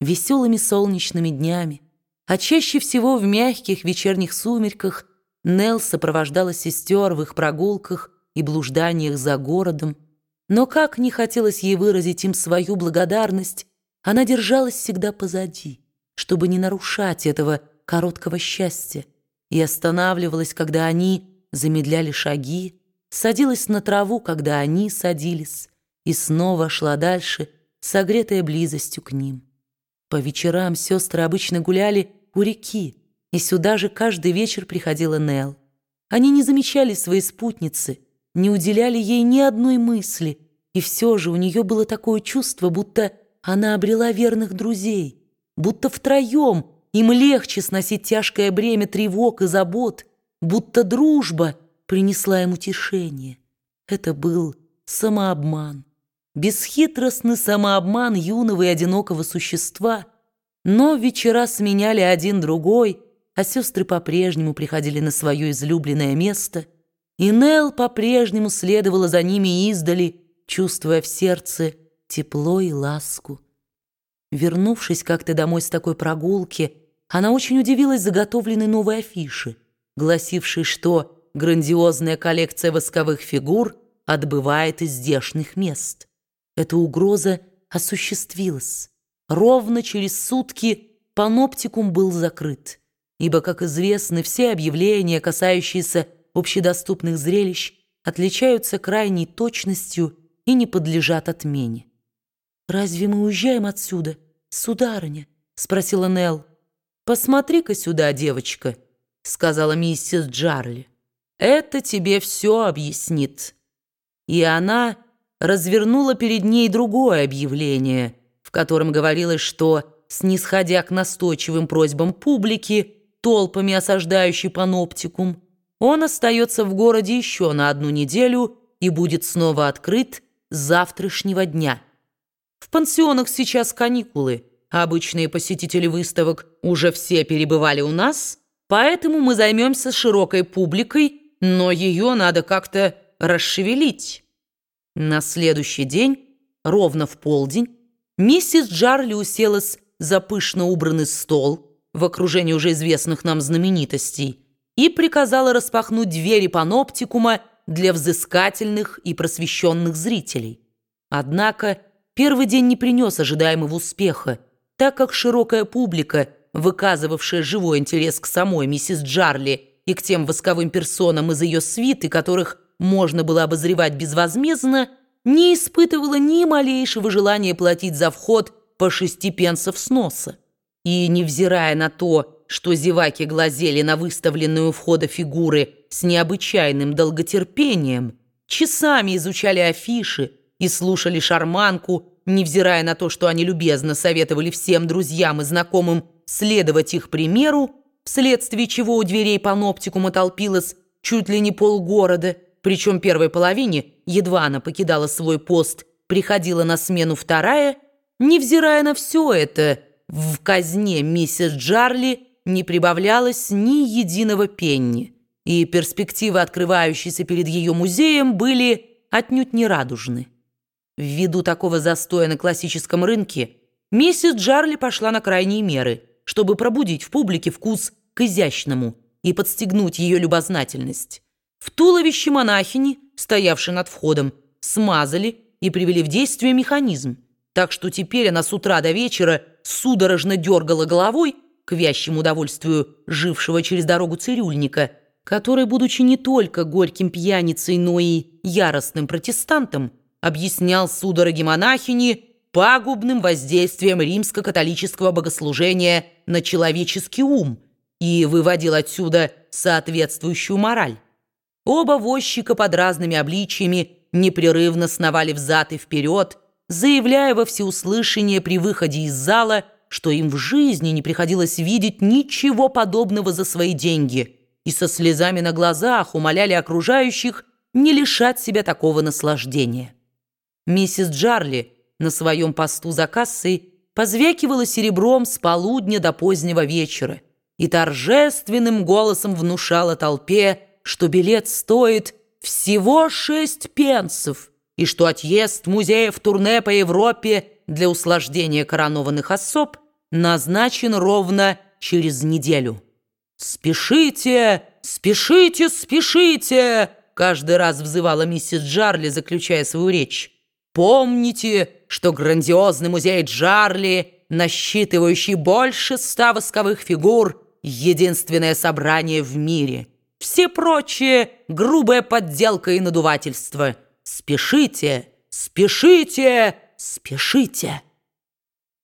веселыми солнечными днями, а чаще всего в мягких вечерних сумерках Нелл сопровождала сестер в их прогулках и блужданиях за городом. Но как не хотелось ей выразить им свою благодарность, она держалась всегда позади, чтобы не нарушать этого короткого счастья, и останавливалась, когда они замедляли шаги, садилась на траву, когда они садились, и снова шла дальше, согретая близостью к ним. По вечерам сестры обычно гуляли у реки, и сюда же каждый вечер приходила Нел. Они не замечали своей спутницы, не уделяли ей ни одной мысли, и все же у нее было такое чувство, будто она обрела верных друзей, будто втроем им легче сносить тяжкое бремя тревог и забот, будто дружба принесла им утешение. Это был самообман бесхитростный самообман юного и одинокого существа, но вечера сменяли один другой, а сестры по-прежнему приходили на свое излюбленное место, и Нелл по-прежнему следовала за ними издали, чувствуя в сердце тепло и ласку. Вернувшись как-то домой с такой прогулки, она очень удивилась заготовленной новой афиши, гласившей, что грандиозная коллекция восковых фигур отбывает из здешних мест. Эта угроза осуществилась. Ровно через сутки паноптикум был закрыт, ибо, как известно, все объявления, касающиеся общедоступных зрелищ, отличаются крайней точностью и не подлежат отмене. «Разве мы уезжаем отсюда, сударыня?» — спросила Нелл. «Посмотри-ка сюда, девочка», — сказала миссис Джарли. «Это тебе все объяснит». И она развернула перед ней другое объявление, в котором говорилось, что, снисходя к настойчивым просьбам публики, толпами осаждающей паноптикум, он остается в городе еще на одну неделю и будет снова открыт завтрашнего дня. В пансионах сейчас каникулы, обычные посетители выставок уже все перебывали у нас, поэтому мы займемся широкой публикой, но ее надо как-то расшевелить». На следующий день, ровно в полдень, миссис Джарли уселась за пышно убранный стол в окружении уже известных нам знаменитостей и приказала распахнуть двери паноптикума для взыскательных и просвещенных зрителей. Однако первый день не принес ожидаемого успеха, так как широкая публика, выказывавшая живой интерес к самой миссис Джарли и к тем восковым персонам из ее свиты, которых можно было обозревать безвозмездно, не испытывала ни малейшего желания платить за вход по шести пенсов с носа. И, невзирая на то, что зеваки глазели на выставленную у входа фигуры с необычайным долготерпением, часами изучали афиши и слушали шарманку, невзирая на то, что они любезно советовали всем друзьям и знакомым следовать их примеру, вследствие чего у дверей паноптикума толпилось чуть ли не полгорода – причем первой половине, едва она покидала свой пост, приходила на смену вторая, невзирая на все это, в казне миссис Джарли не прибавлялось ни единого пенни, и перспективы, открывающиеся перед ее музеем, были отнюдь не радужны. Ввиду такого застоя на классическом рынке, миссис Джарли пошла на крайние меры, чтобы пробудить в публике вкус к изящному и подстегнуть ее любознательность. В туловище монахини, стоявшей над входом, смазали и привели в действие механизм, так что теперь она с утра до вечера судорожно дергала головой к вящему удовольствию жившего через дорогу цирюльника, который, будучи не только горьким пьяницей, но и яростным протестантом, объяснял судороги монахини пагубным воздействием римско-католического богослужения на человеческий ум и выводил отсюда соответствующую мораль. Оба возчика под разными обличьями непрерывно сновали взад и вперед, заявляя во всеуслышание при выходе из зала, что им в жизни не приходилось видеть ничего подобного за свои деньги, и со слезами на глазах умоляли окружающих не лишать себя такого наслаждения. Миссис Джарли на своем посту за кассой позвякивала серебром с полудня до позднего вечера и торжественным голосом внушала толпе, что билет стоит всего шесть пенсов и что отъезд музея в турне по Европе для услаждения коронованных особ назначен ровно через неделю. «Спешите, спешите, спешите!» каждый раз взывала миссис Джарли, заключая свою речь. «Помните, что грандиозный музей Джарли, насчитывающий больше ста восковых фигур, единственное собрание в мире. Все прочие — грубая подделка и надувательство. Спешите, спешите, спешите!»